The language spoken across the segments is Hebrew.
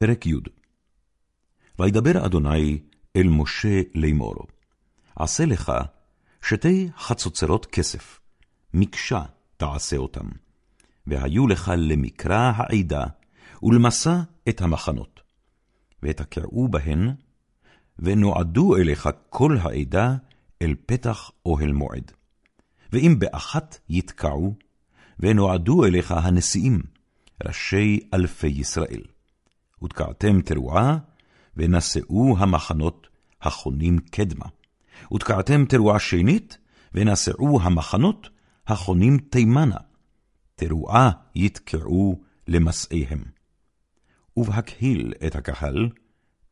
פרק י. וידבר אדוני אל משה לאמור, עשה לך שתי חצוצרות כסף, מקשה תעשה אותם, והיו לך למקרא העדה, ולמסע את המחנות. ותקעו בהן, ונועדו אליך כל העדה אל פתח אוהל מועד. ואם באחת יתקעו, ונועדו אליך הנשיאים, ראשי אלפי ישראל. ותקעתם תרועה, ונשאו המחנות החונים קדמה. ותקעתם תרועה שנית, ונשאו המחנות החונים תימנה. תרועה יתקעו למסעיהם. ובהקהיל את הקהל,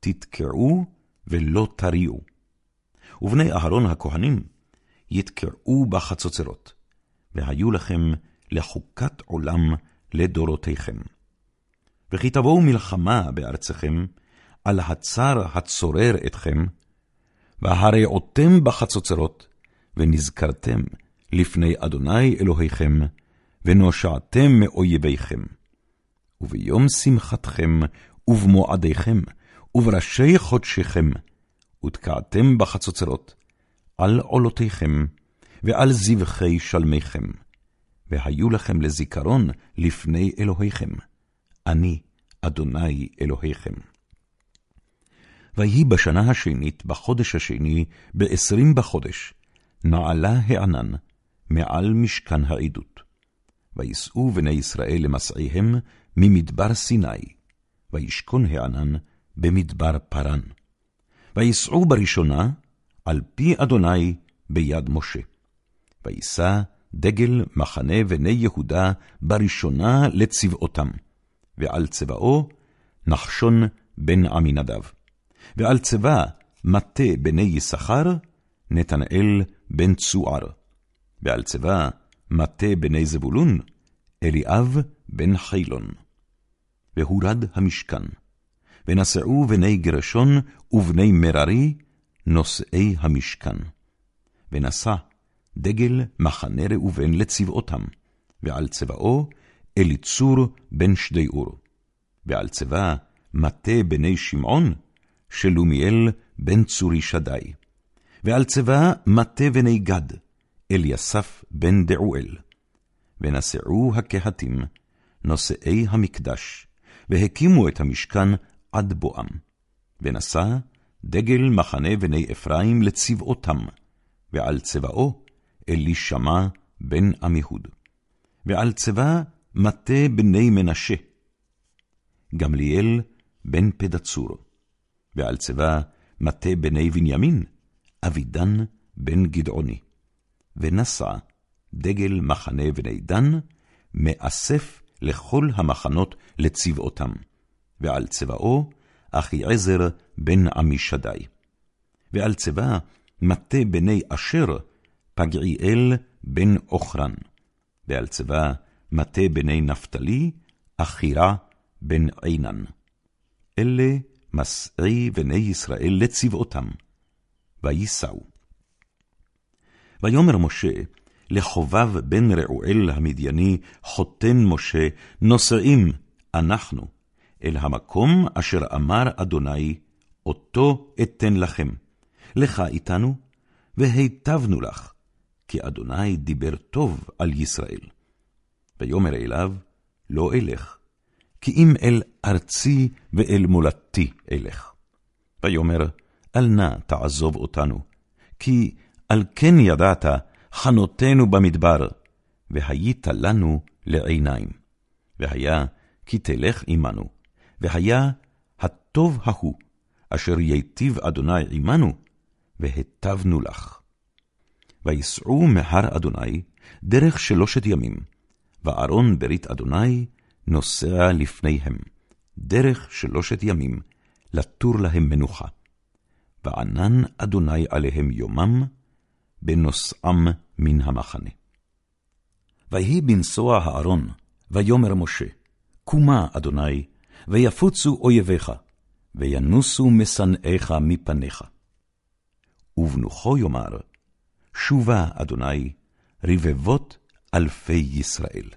תתקעו ולא תריעו. ובני אהרון הכהנים יתקעו בחצוצרות, והיו לכם לחוקת עולם לדורותיכם. וכי תבואו מלחמה בארצכם, על הצר הצורר אתכם, והרעותם בחצוצרות, ונזכרתם לפני אדוני אלוהיכם, ונושעתם מאויביכם. וביום שמחתכם, ובמועדיכם, ובראשי חודשיכם, ותקעתם בחצוצרות, על עולותיכם, ועל זבחי שלמיכם, והיו לכם לזיכרון לפני אלוהיכם. אני, אדוני אלוהיכם. ויהי בשנה השנית, בחודש השני, בעשרים בחודש, נעלה הענן מעל משכן העדות. ויסעו בני ישראל למסעיהם ממדבר סיני, וישכון הענן במדבר פרן. ויסעו בראשונה, על פי אדוני ביד משה. וישא דגל מחנה בני יהודה בראשונה לצבאותם. ועל צבאו נחשון בן עמינדב. ועל צבא מטה בני יששכר, נתנאל בן צוער. ועל צבא מטה בני זבולון, אליאב בן חילון. והורד המשכן, ונשאו בני גרשון ובני מררי, נושאי המשכן. ונשא דגל מחנה ראובן לצבאותם, ועל צבאו אליצור בן שדיאור, ועל צבא מטה בני שמעון, שלומיאל בן צורי שדי, ועל צבא מטה בני גד, אליסף בן דעואל. ונשאו הקהתים, נושאי המקדש, והקימו את המשכן עד בואם. ונשא דגל מחנה בני אפרים לצבאותם, ועל צבאו אלישמע בן עמיהוד. ועל צבא מטה בני מנשה, גמליאל בן פדצור, ועל צבא מטה בני בנימין, אבידן בן גדעוני, ונשא דגל מחנה בני דן, מאסף לכל המחנות לצבאותם, ועל צבאו אחיעזר בן עמישדי. ועל צבא מטה בני אשר, פגעיאל בן עוכרן, ועל צבא מטה בני נפתלי, אחירה בן עינן. אלה מסעי בני ישראל לצבאותם, וייסעו. ויאמר משה לחובב בן רעואל המדייני, חותן משה, נוסעים אנחנו אל המקום אשר אמר אדוני, אותו אתן לכם. לך איתנו, והיטבנו לך, כי אדוני דיבר טוב על ישראל. ויאמר אליו, לא אלך, כי אם אל ארצי ואל מולדתי אלך. ויאמר, אל נא תעזוב אותנו, כי על כן ידעת חנותנו במדבר, והיית לנו לעיניים. והיה כי תלך עמנו, והיה הטוב ההוא, אשר ייטיב אדוני עמנו, והטבנו לך. ויסעו מהר אדוני דרך שלושת ימים, וארון ברית אדוני נוסע לפניהם, דרך שלושת ימים, לתור להם מנוחה. וענן אדוני עליהם יומם, בנוסעם מן המחנה. ויהי בנסוע הארון, ויאמר משה, קומה, אדוני, ויפוצו אויביך, וינוסו משנאיך מפניך. ובנוחו יאמר, שובה, אדוני, רבבות אלפי ישראל.